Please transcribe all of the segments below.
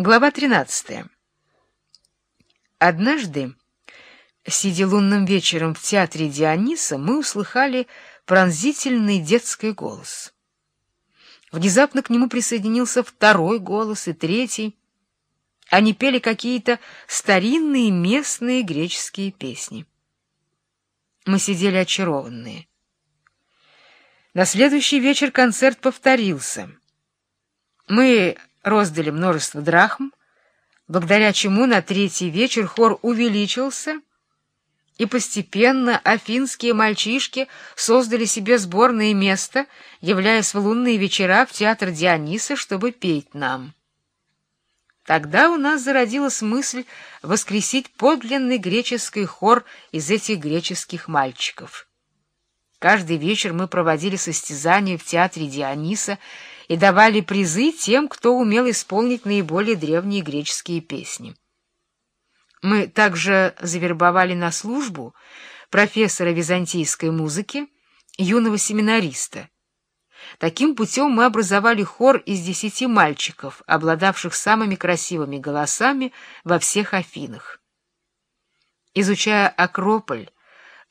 Глава 13. Однажды, сидя лунным вечером в театре Диониса, мы услыхали пронзительный детский голос. Внезапно к нему присоединился второй голос и третий. Они пели какие-то старинные местные греческие песни. Мы сидели очарованные. На следующий вечер концерт повторился. Мы роздали множество драхм, благодаря чему на третий вечер хор увеличился, и постепенно афинские мальчишки создали себе сборное место, являясь в лунные вечера в театр Диониса, чтобы петь нам. Тогда у нас зародилась мысль воскресить подлинный греческий хор из этих греческих мальчиков. Каждый вечер мы проводили состязания в театре Диониса и давали призы тем, кто умел исполнить наиболее древние греческие песни. Мы также завербовали на службу профессора византийской музыки, юного семинариста. Таким путем мы образовали хор из десяти мальчиков, обладавших самыми красивыми голосами во всех Афинах. Изучая Акрополь,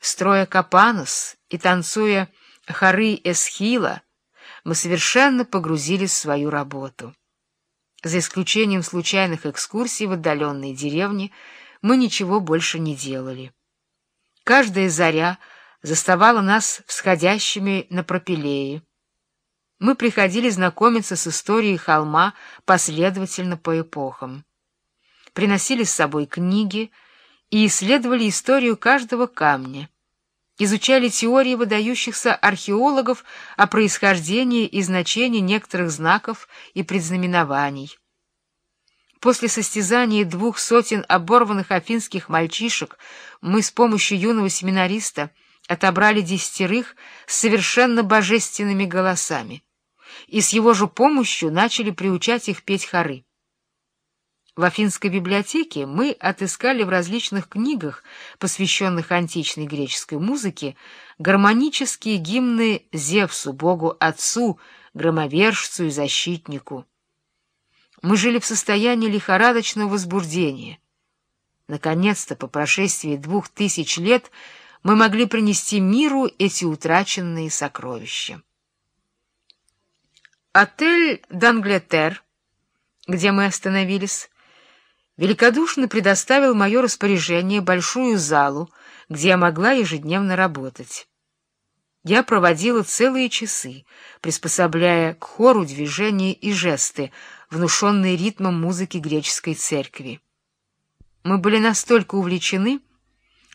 строя Капанос и танцуя хоры Эсхила, мы совершенно погрузились в свою работу. За исключением случайных экскурсий в отдаленные деревни мы ничего больше не делали. Каждая заря заставала нас всходящими на пропилее. Мы приходили знакомиться с историей холма последовательно по эпохам. Приносили с собой книги и исследовали историю каждого камня изучали теории выдающихся археологов о происхождении и значении некоторых знаков и предзнаменований. После состязания двух сотен оборванных афинских мальчишек мы с помощью юного семинариста отобрали десятерых с совершенно божественными голосами и с его же помощью начали приучать их петь хоры. В Афинской библиотеке мы отыскали в различных книгах, посвященных античной греческой музыке, гармонические гимны Зевсу, богу Отцу, громовержцу и защитнику. Мы жили в состоянии лихорадочного возбуждения. Наконец-то, по прошествии двух тысяч лет, мы могли принести миру эти утраченные сокровища. Отель «Данглетер», где мы остановились, великодушно предоставил мое распоряжение большую залу, где я могла ежедневно работать. Я проводила целые часы, приспособляя к хору движения и жесты, внушенные ритмом музыки греческой церкви. Мы были настолько увлечены,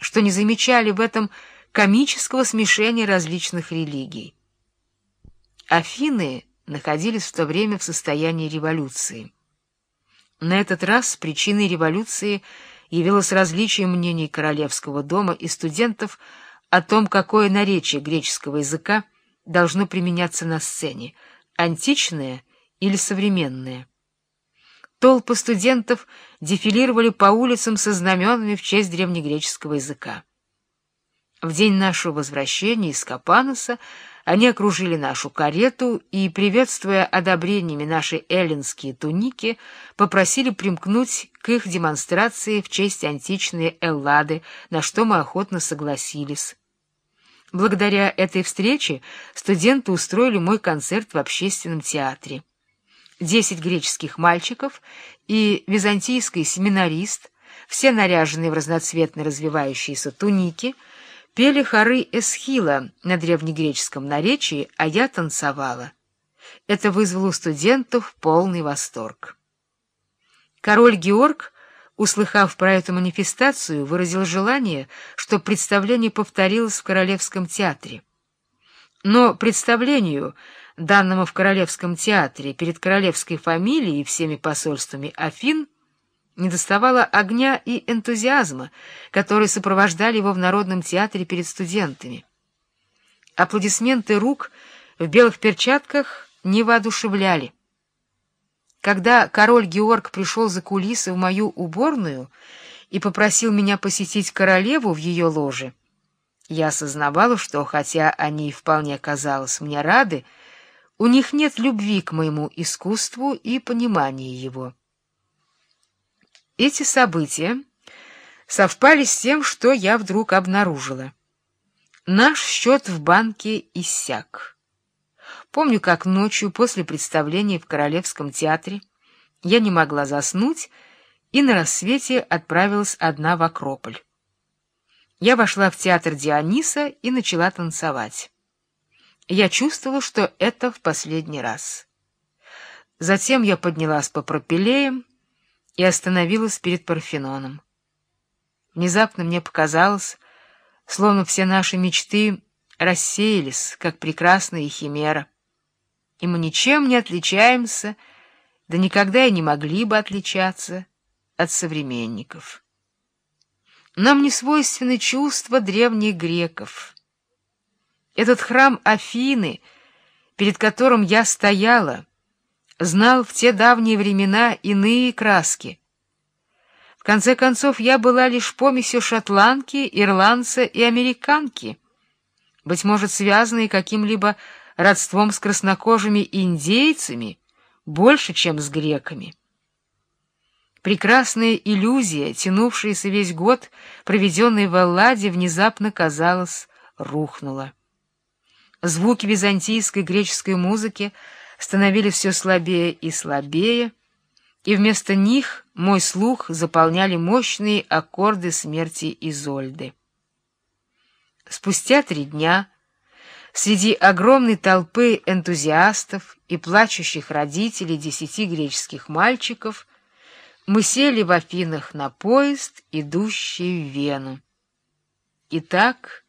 что не замечали в этом комического смешения различных религий. Афины находились в то время в состоянии революции. На этот раз причиной революции явилось различие мнений королевского дома и студентов о том, какое наречие греческого языка должно применяться на сцене — античное или современное. Толпы студентов дефилировали по улицам со знаменами в честь древнегреческого языка. В день нашего возвращения из Капаноса они окружили нашу карету и, приветствуя одобрениями наши эллинские туники, попросили примкнуть к их демонстрации в честь античной Эллады, на что мы охотно согласились. Благодаря этой встрече студенты устроили мой концерт в общественном театре. Десять греческих мальчиков и византийский семинарист, все наряженные в разноцветные развивающиеся туники — Пели хоры Эсхила на древнегреческом наречии, а я танцевала. Это вызвало у студентов полный восторг. Король Георг, услыхав про эту манифестацию, выразил желание, чтобы представление повторилось в Королевском театре. Но представлению, данному в Королевском театре перед королевской фамилией и всеми посольствами Афин, недоставало огня и энтузиазма, которые сопровождали его в Народном театре перед студентами. Аплодисменты рук в белых перчатках не воодушевляли. Когда король Георг пришел за кулисы в мою уборную и попросил меня посетить королеву в ее ложе, я осознавала, что, хотя они вполне казалось мне рады, у них нет любви к моему искусству и понимания его. Эти события совпали с тем, что я вдруг обнаружила. Наш счет в банке иссяк. Помню, как ночью после представления в Королевском театре я не могла заснуть и на рассвете отправилась одна в Акрополь. Я вошла в театр Диониса и начала танцевать. Я чувствовала, что это в последний раз. Затем я поднялась по пропилеям и остановилась перед Парфеноном. Внезапно мне показалось, словно все наши мечты рассеялись, как прекрасная химера, и мы ничем не отличаемся, да никогда и не могли бы отличаться от современников. Нам не свойственны чувства древних греков. Этот храм Афины, перед которым я стояла, знал в те давние времена иные краски. В конце концов, я была лишь помесью шотландки, ирландца и американки, быть может, связанной каким-либо родством с краснокожими индейцами больше, чем с греками. Прекрасная иллюзия, тянувшаяся весь год, проведенный в Элладе, внезапно, казалось, рухнула. Звуки византийской греческой музыки становились все слабее и слабее, и вместо них мой слух заполняли мощные аккорды смерти Изольды. Спустя три дня среди огромной толпы энтузиастов и плачущих родителей десяти греческих мальчиков мы сели в Афинах на поезд, идущий в Вену. Итак,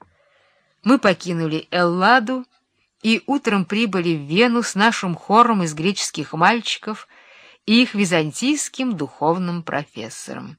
мы покинули Элладу и утром прибыли в Вену с нашим хором из греческих мальчиков и их византийским духовным профессором.